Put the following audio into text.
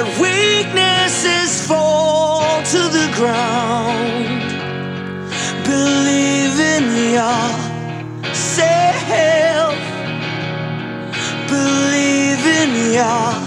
Let weaknesses fall to the ground. Believe in yourself. Believe in yourself.